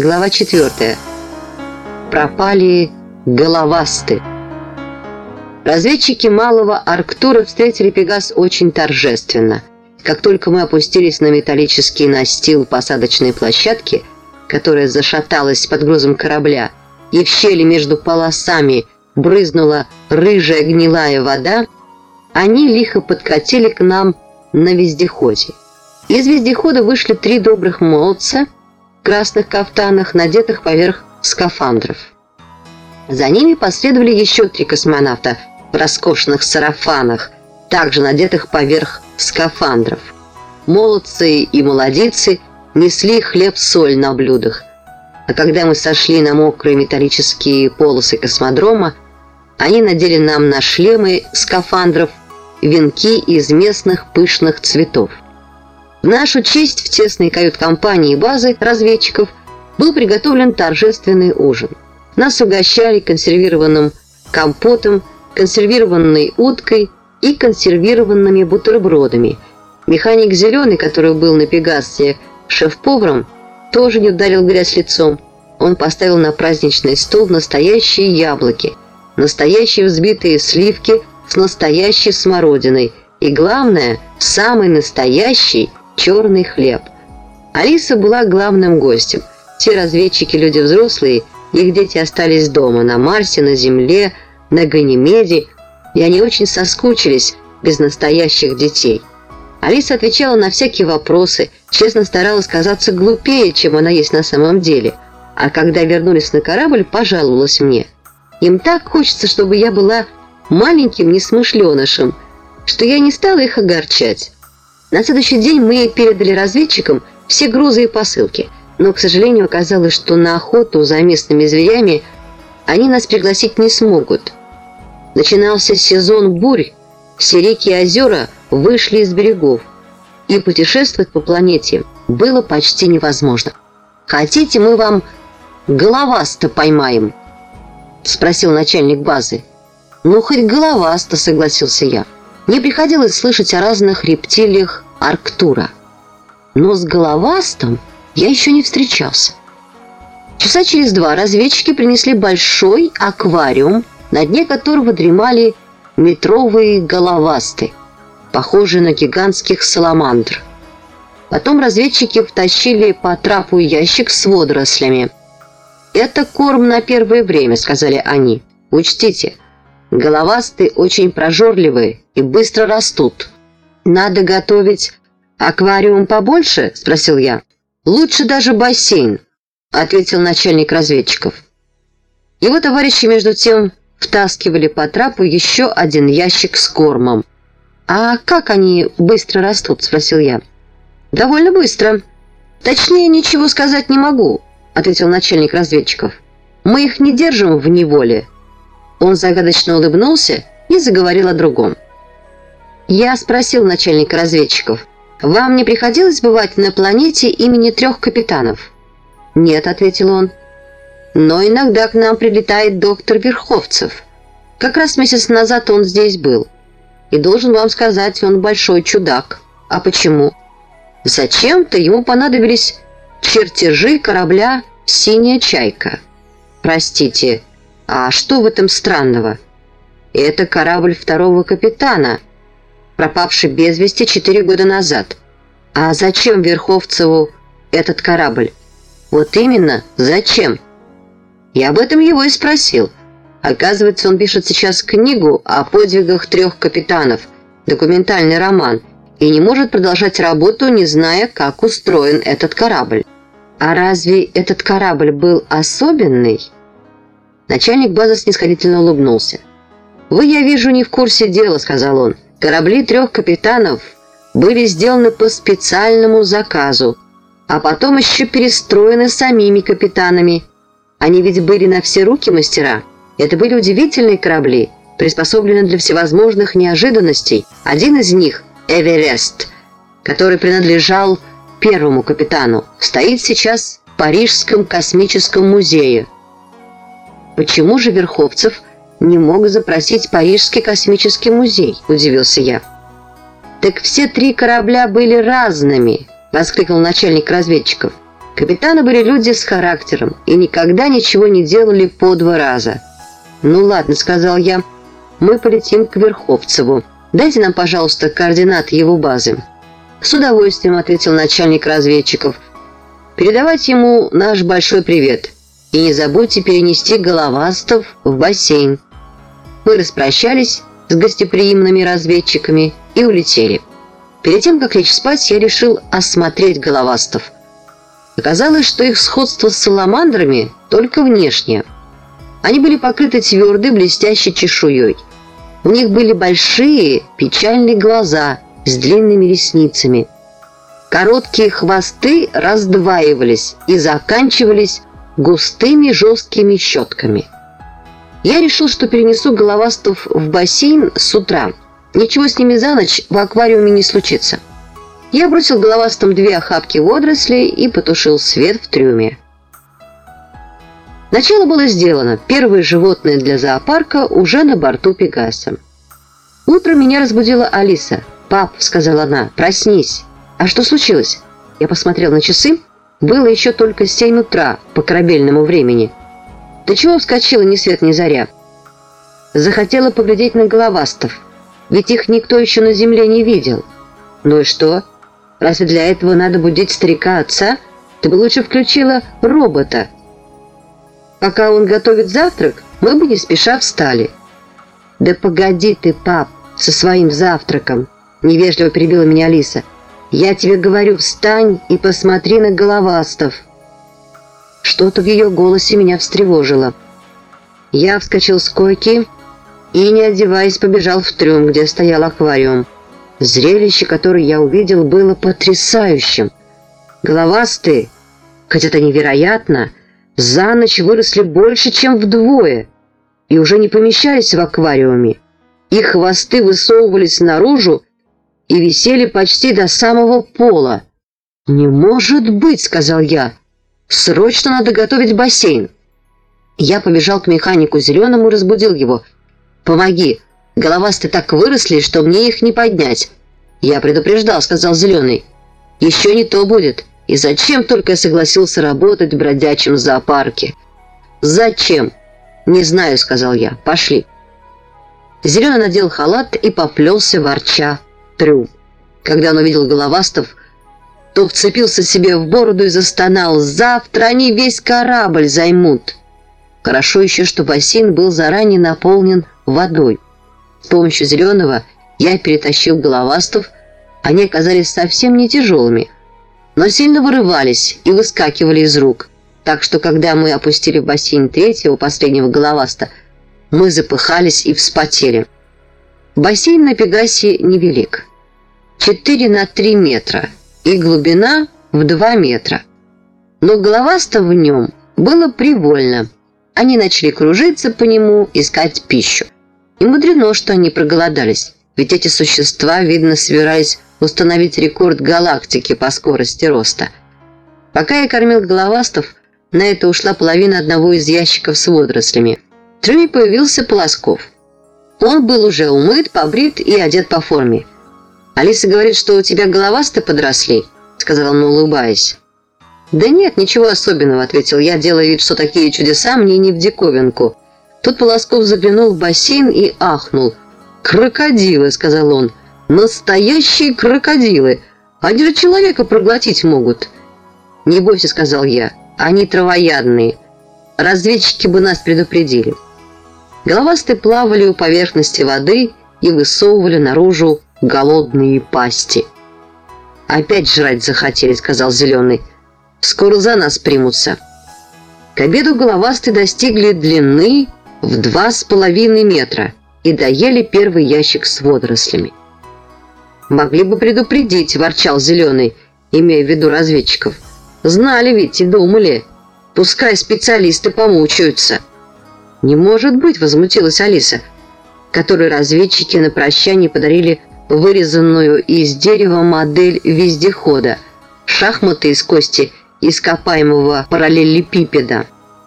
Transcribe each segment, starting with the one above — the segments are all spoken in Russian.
Глава 4. Пропали головасты. Разведчики малого Арктура встретили Пегас очень торжественно. Как только мы опустились на металлический настил посадочной площадки, которая зашаталась под грузом корабля, и в щели между полосами брызнула рыжая гнилая вода, они лихо подкатили к нам на вездеходе. Из вездехода вышли три добрых молодца красных кафтанах, надетых поверх скафандров. За ними последовали еще три космонавта в роскошных сарафанах, также надетых поверх скафандров. Молодцы и молодицы несли хлеб-соль на блюдах. А когда мы сошли на мокрые металлические полосы космодрома, они надели нам на шлемы скафандров венки из местных пышных цветов. В нашу честь в тесной кают-компании базы разведчиков был приготовлен торжественный ужин. Нас угощали консервированным компотом, консервированной уткой и консервированными бутербродами. Механик Зеленый, который был на Пегасе шеф-поваром, тоже не ударил грязь лицом. Он поставил на праздничный стол настоящие яблоки, настоящие взбитые сливки с настоящей смородиной и, главное, самый настоящий черный хлеб. Алиса была главным гостем. Все разведчики – люди взрослые, их дети остались дома, на Марсе, на Земле, на Ганимеде, и они очень соскучились без настоящих детей. Алиса отвечала на всякие вопросы, честно старалась казаться глупее, чем она есть на самом деле, а когда вернулись на корабль, пожаловалась мне. Им так хочется, чтобы я была маленьким несмышленышем, что я не стала их огорчать. На следующий день мы передали разведчикам все грузы и посылки, но, к сожалению, оказалось, что на охоту за местными зверями они нас пригласить не смогут. Начинался сезон бурь, все реки и озера вышли из берегов, и путешествовать по планете было почти невозможно. «Хотите, мы вам головаста поймаем?» – спросил начальник базы. «Ну, хоть головаста», — согласился я. Мне приходилось слышать о разных рептилиях Арктура. Но с головастом я еще не встречался. Часа через два разведчики принесли большой аквариум, на дне которого дремали метровые головасты, похожие на гигантских саламандр. Потом разведчики втащили по трапу ящик с водорослями. «Это корм на первое время», — сказали они. «Учтите, Головастые очень прожорливые и быстро растут. Надо готовить аквариум побольше? Спросил я. Лучше даже бассейн, ответил начальник разведчиков. Его товарищи между тем втаскивали по трапу еще один ящик с кормом. «А как они быстро растут?» – спросил я. «Довольно быстро. Точнее, ничего сказать не могу», – ответил начальник разведчиков. «Мы их не держим в неволе, он загадочно улыбнулся и заговорил о другом. Я спросил начальника разведчиков, «Вам не приходилось бывать на планете имени трех капитанов?» «Нет», — ответил он. «Но иногда к нам прилетает доктор Верховцев. Как раз месяц назад он здесь был. И должен вам сказать, он большой чудак. А почему?» «Зачем-то ему понадобились чертежи корабля «Синяя чайка». «Простите, а что в этом странного? Это корабль второго капитана, пропавший без вести четыре года назад. А зачем Верховцеву этот корабль? Вот именно, зачем? Я об этом его и спросил. Оказывается, он пишет сейчас книгу о подвигах трех капитанов, документальный роман, и не может продолжать работу, не зная, как устроен этот корабль. А разве этот корабль был особенный? Начальник базы снисходительно улыбнулся. «Вы, я вижу, не в курсе дела», — сказал он. «Корабли трех капитанов были сделаны по специальному заказу, а потом еще перестроены самими капитанами. Они ведь были на все руки мастера. Это были удивительные корабли, приспособленные для всевозможных неожиданностей. Один из них, «Эверест», который принадлежал первому капитану, стоит сейчас в Парижском космическом музее. «Почему же Верховцев не мог запросить Парижский космический музей?» – удивился я. «Так все три корабля были разными», – воскликнул начальник разведчиков. Капитаны были люди с характером и никогда ничего не делали по два раза. «Ну ладно», — сказал я, — «мы полетим к Верховцеву. Дайте нам, пожалуйста, координаты его базы». «С удовольствием», — ответил начальник разведчиков. «Передавать ему наш большой привет. И не забудьте перенести головастов в бассейн». Мы распрощались с гостеприимными разведчиками и улетели. Перед тем, как лечь спать, я решил осмотреть головастов. Оказалось, что их сходство с саламандрами только внешнее. Они были покрыты твердой блестящей чешуей. У них были большие печальные глаза с длинными ресницами. Короткие хвосты раздваивались и заканчивались густыми жесткими щетками. Я решил, что перенесу головастов в бассейн с утра. Ничего с ними за ночь в аквариуме не случится. Я бросил головастом две охапки водорослей и потушил свет в трюме. Начало было сделано. Первые животные для зоопарка уже на борту Пегаса. Утром меня разбудила Алиса. «Пап», — сказала она, — «проснись». «А что случилось?» Я посмотрел на часы. Было еще только 7 утра по корабельному времени. «Ты чего вскочила ни свет ни заря?» Захотела поглядеть на головастов. Ведь их никто еще на земле не видел. «Ну и что?» Разве для этого надо будить старика отца? Ты бы лучше включила робота. Пока он готовит завтрак, мы бы не спеша встали. Да погоди ты, пап, со своим завтраком, невежливо перебила меня Алиса. Я тебе говорю, встань и посмотри на головастов. Что-то в ее голосе меня встревожило. Я вскочил с койки и, не одеваясь, побежал в трюм, где стоял аквариум. Зрелище, которое я увидел, было потрясающим. Головастые, хоть это невероятно, за ночь выросли больше, чем вдвое, и уже не помещались в аквариуме. Их хвосты высовывались наружу и висели почти до самого пола. «Не может быть!» — сказал я. «Срочно надо готовить бассейн!» Я побежал к механику зеленому и разбудил его. «Помоги! Головастые так выросли, что мне их не поднять. Я предупреждал, сказал Зеленый. Еще не то будет. И зачем только я согласился работать в бродячем зоопарке? Зачем? Не знаю, сказал я. Пошли. Зеленый надел халат и поплелся ворча трюм. Когда он увидел головастов, то вцепился себе в бороду и застонал. «Завтра они весь корабль займут!» Хорошо еще, что бассейн был заранее наполнен водой. С помощью зеленого я перетащил головастов, они оказались совсем не тяжелыми, но сильно вырывались и выскакивали из рук. Так что, когда мы опустили в бассейн третьего, последнего головаста, мы запыхались и вспотели. Бассейн на Пегасе невелик. 4 на 3 метра и глубина в 2 метра. Но головаста в нем было привольно. Они начали кружиться по нему, искать пищу. И мудрено, что они проголодались, ведь эти существа, видно, собирались установить рекорд галактики по скорости роста. Пока я кормил головастов, на это ушла половина одного из ящиков с водорослями. В трюме появился Полосков. Он был уже умыт, побрит и одет по форме. «Алиса говорит, что у тебя головасты подросли», — сказал он, улыбаясь. «Да нет, ничего особенного», — ответил я, делая вид, что такие чудеса мне не в диковинку — Тут Полосков заглянул в бассейн и ахнул. «Крокодилы», — сказал он. «Настоящие крокодилы! Они же человека проглотить могут!» «Не бойся», — сказал я. «Они травоядные. Разведчики бы нас предупредили». Головастые плавали у поверхности воды и высовывали наружу голодные пасти. «Опять жрать захотели», — сказал Зеленый. «Скоро за нас примутся». К обеду головастые достигли длины в два с половиной метра и доели первый ящик с водорослями. «Могли бы предупредить», – ворчал Зеленый, имея в виду разведчиков. «Знали ведь и думали. Пускай специалисты помучаются». «Не может быть», – возмутилась Алиса, которой разведчики на прощание подарили вырезанную из дерева модель вездехода, шахматы из кости ископаемого параллелепипеда,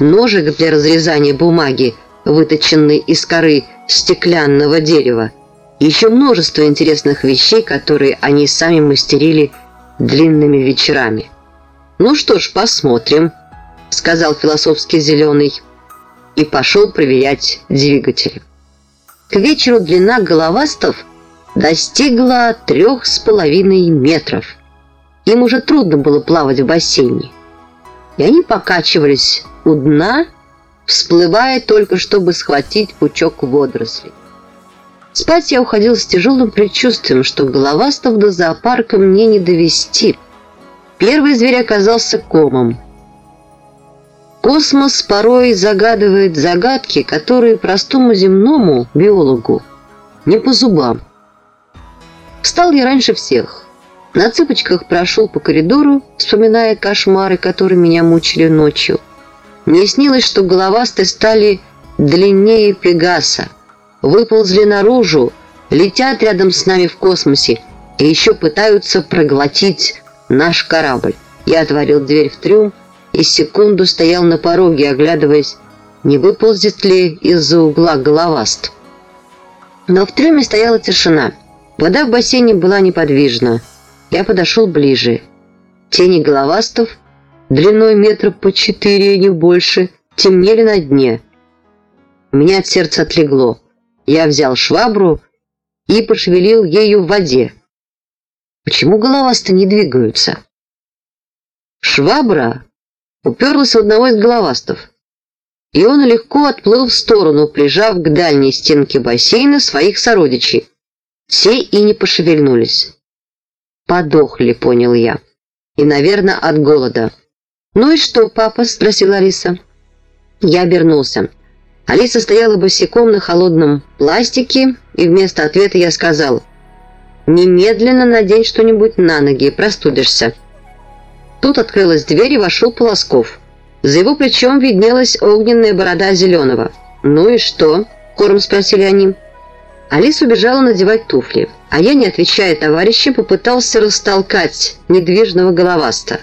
ножик для разрезания бумаги, выточенный из коры стеклянного дерева, и еще множество интересных вещей, которые они сами мастерили длинными вечерами. «Ну что ж, посмотрим», — сказал философский зеленый и пошел проверять двигатель. К вечеру длина головастов достигла трех с половиной метров. Им уже трудно было плавать в бассейне. И они покачивались у дна, всплывая только, чтобы схватить пучок водорослей. Спать я уходил с тяжелым предчувствием, что головастов до зоопарка мне не довести. Первый зверь оказался комом. Космос порой загадывает загадки, которые простому земному биологу не по зубам. Встал я раньше всех. На цыпочках прошел по коридору, вспоминая кошмары, которые меня мучили ночью. Мне снилось, что головастые стали длиннее Пегаса, выползли наружу, летят рядом с нами в космосе и еще пытаются проглотить наш корабль. Я отворил дверь в трюм, и секунду стоял на пороге, оглядываясь, не выползет ли из-за угла головаст. Но в трюме стояла тишина. Вода в бассейне была неподвижна. Я подошел ближе. Тени головастов, длиной метра по четыре, не больше, темнели на дне. У меня от сердца отлегло. Я взял швабру и пошевелил ею в воде. Почему головасты не двигаются? Швабра уперлась в одного из головастов, и он легко отплыл в сторону, прижав к дальней стенке бассейна своих сородичей. Все и не пошевельнулись. Подохли, понял я. И, наверное, от голода. «Ну и что, папа?» – спросила Алиса. Я обернулся. Алиса стояла босиком на холодном пластике, и вместо ответа я сказал, «Немедленно надень что-нибудь на ноги, простудишься». Тут открылась дверь и вошел Полосков. За его плечом виднелась огненная борода Зеленого. «Ну и что?» – хором спросили они. Алиса убежала надевать туфли, а я, не отвечая товарища, попытался растолкать недвижного головаста.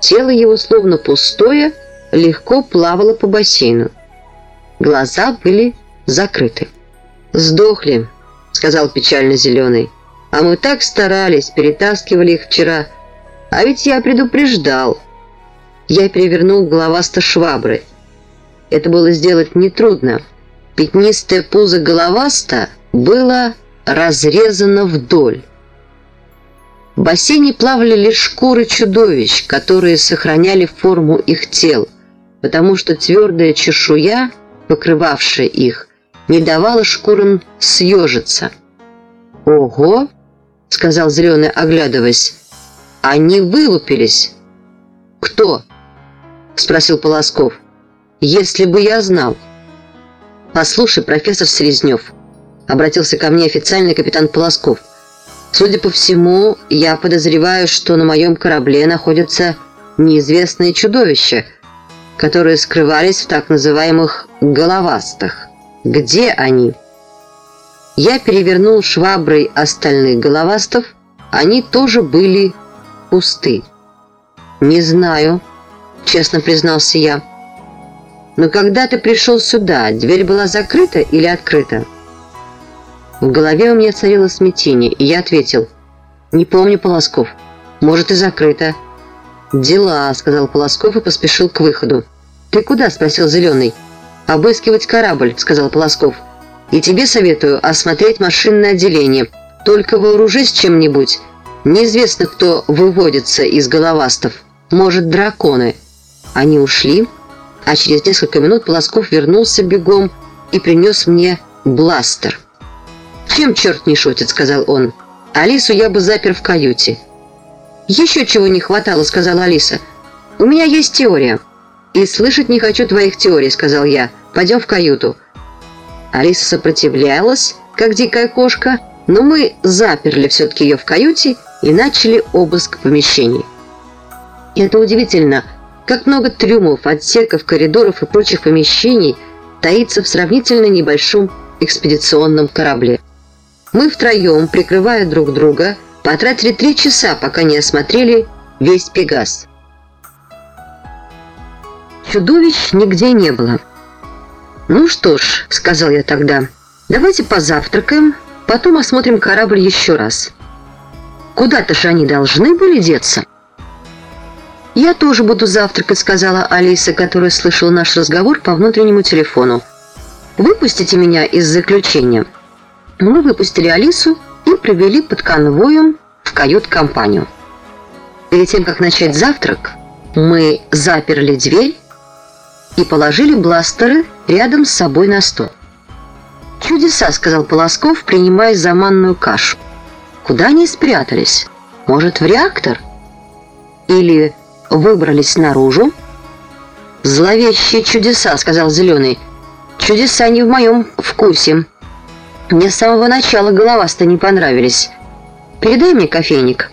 Тело его, словно пустое, легко плавало по бассейну. Глаза были закрыты. «Сдохли», — сказал печально Зеленый. «А мы так старались, перетаскивали их вчера. А ведь я предупреждал». Я перевернул головаста швабры. Это было сделать нетрудно. Пятнистое пузо головаста было разрезано вдоль. В бассейне плавали лишь шкуры чудовищ, которые сохраняли форму их тел, потому что твердая чешуя – покрывавшая их, не давала шкурам съежиться. «Ого!» — сказал Зеленый, оглядываясь. «Они вылупились!» «Кто?» — спросил Полосков. «Если бы я знал». «Послушай, профессор Селезнев», — обратился ко мне официальный капитан Полосков. «Судя по всему, я подозреваю, что на моем корабле находятся неизвестные чудовища, которые скрывались в так называемых «головастых». Где они? Я перевернул шваброй остальных головастов, они тоже были пусты. «Не знаю», — честно признался я. «Но когда ты пришел сюда, дверь была закрыта или открыта?» В голове у меня царило смятение, и я ответил, «Не помню, Полосков. Может, и закрыта». «Дела», — сказал Полосков и поспешил к выходу. «Ты куда?» – спросил Зеленый. «Обыскивать корабль», – сказал Полосков. «И тебе советую осмотреть машинное отделение. Только вооружись чем-нибудь. Неизвестно, кто выводится из головастов. Может, драконы». Они ушли, а через несколько минут Полосков вернулся бегом и принес мне бластер. «Чем черт не шутит?» – сказал он. «Алису я бы запер в каюте». «Еще чего не хватало», – сказала Алиса. «У меня есть теория». «И слышать не хочу твоих теорий», — сказал я. «Пойдем в каюту». Алиса сопротивлялась, как дикая кошка, но мы заперли все-таки ее в каюте и начали обыск помещений. Это удивительно, как много трюмов, отсеков, коридоров и прочих помещений таится в сравнительно небольшом экспедиционном корабле. Мы втроем, прикрывая друг друга, потратили три часа, пока не осмотрели весь Пегас. Чудовищ нигде не было. «Ну что ж», — сказал я тогда, — «давайте позавтракаем, потом осмотрим корабль еще раз. Куда-то же они должны были деться». «Я тоже буду завтракать», — сказала Алиса, которая слышала наш разговор по внутреннему телефону. «Выпустите меня из заключения». Мы выпустили Алису и привели под конвоем в кают-компанию. Перед тем, как начать завтрак, мы заперли дверь и положили бластеры рядом с собой на стол. «Чудеса», — сказал Полосков, принимая за манную кашу. «Куда они спрятались? Может, в реактор? Или выбрались наружу?» «Зловещие чудеса», — сказал Зеленый. «Чудеса не в моем вкусе. Мне с самого начала головаста не понравились. Передай мне кофейник».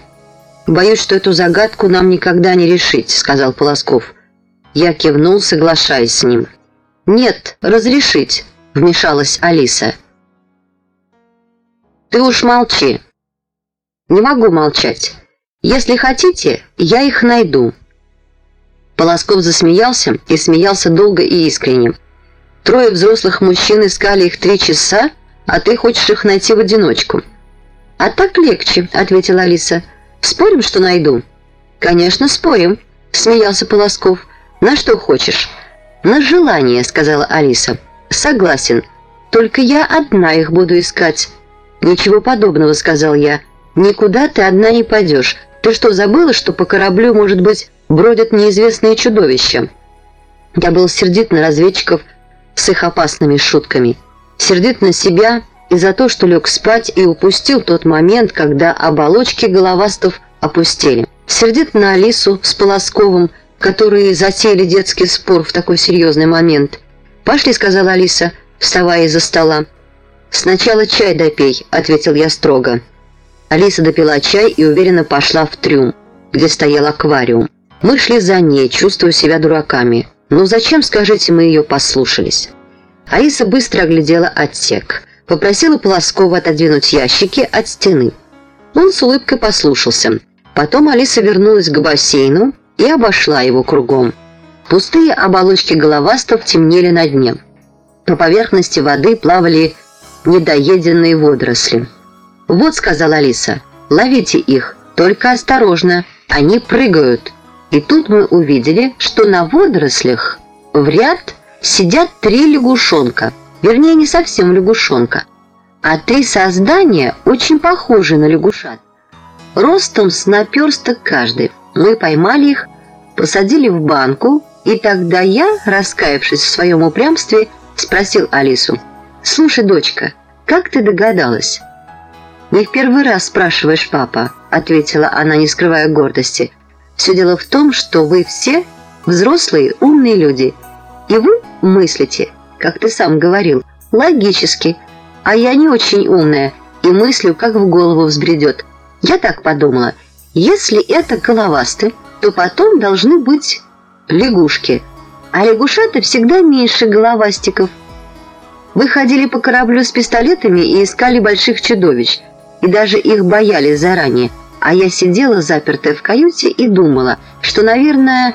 «Боюсь, что эту загадку нам никогда не решить», — сказал Полосков. Я кивнул, соглашаясь с ним. «Нет, разрешить», — вмешалась Алиса. «Ты уж молчи». «Не могу молчать. Если хотите, я их найду». Полосков засмеялся и смеялся долго и искренне. «Трое взрослых мужчин искали их три часа, а ты хочешь их найти в одиночку». «А так легче», — ответила Алиса. Спорим, что найду?» «Конечно, спорим», — смеялся Полосков. «На что хочешь?» «На желание», — сказала Алиса. «Согласен. Только я одна их буду искать». «Ничего подобного», — сказал я. «Никуда ты одна не пойдешь. Ты что, забыла, что по кораблю, может быть, бродят неизвестные чудовища?» Я был сердит на разведчиков с их опасными шутками. Сердит на себя и за то, что лег спать и упустил тот момент, когда оболочки головастов опустели. Сердит на Алису с Полосковым, которые затеяли детский спор в такой серьезный момент. «Пошли», — сказала Алиса, вставая из-за стола. «Сначала чай допей», — ответил я строго. Алиса допила чай и уверенно пошла в трюм, где стоял аквариум. Мы шли за ней, чувствуя себя дураками. Но зачем, скажите, мы ее послушались? Алиса быстро оглядела отсек — попросила Полоскова отодвинуть ящики от стены. Он с улыбкой послушался. Потом Алиса вернулась к бассейну и обошла его кругом. Пустые оболочки головастов темнели на дне. По поверхности воды плавали недоеденные водоросли. «Вот», — сказала Алиса, — «ловите их, только осторожно, они прыгают». И тут мы увидели, что на водорослях в ряд сидят три лягушонка — Вернее, не совсем лягушонка, а три создания, очень похожие на лягушат. Ростом с наперсток каждый. Мы поймали их, посадили в банку, и тогда я, раскаявшись в своем упрямстве, спросил Алису. «Слушай, дочка, как ты догадалась?» «Не в первый раз спрашиваешь, папа», — ответила она, не скрывая гордости. «Все дело в том, что вы все взрослые, умные люди, и вы мыслите, как ты сам говорил, логически. А я не очень умная и мыслю, как в голову взбредет. Я так подумала, если это головасты, то потом должны быть лягушки. А лягушата всегда меньше головастиков. Вы ходили по кораблю с пистолетами и искали больших чудовищ, и даже их боялись заранее. А я сидела запертая в каюте и думала, что, наверное,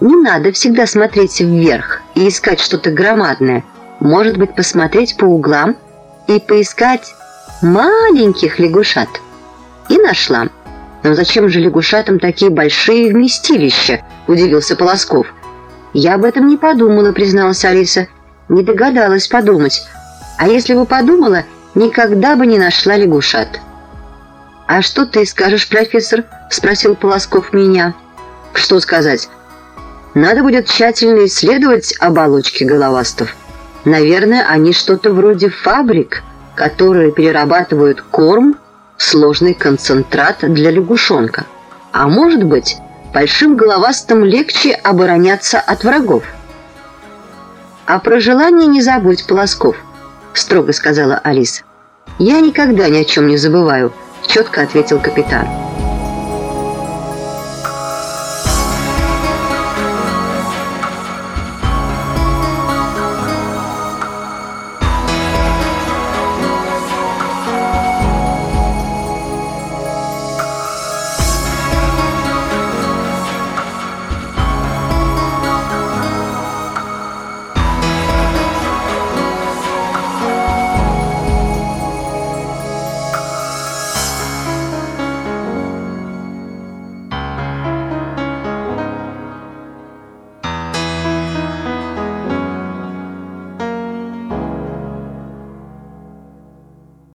не надо всегда смотреть вверх и искать что-то громадное. Может быть, посмотреть по углам и поискать маленьких лягушат. И нашла. «Но зачем же лягушатам такие большие вместилища?» – удивился Полосков. «Я об этом не подумала», – призналась Алиса. «Не догадалась подумать. А если бы подумала, никогда бы не нашла лягушат». «А что ты скажешь, профессор?» – спросил Полосков меня. «Что сказать?» Надо будет тщательно исследовать оболочки головастов. Наверное, они что-то вроде фабрик, которые перерабатывают корм, сложный концентрат для лягушонка. А может быть, большим головастым легче обороняться от врагов. «А про желание не забудь, Полосков», — строго сказала Алиса. «Я никогда ни о чем не забываю», — четко ответил капитан.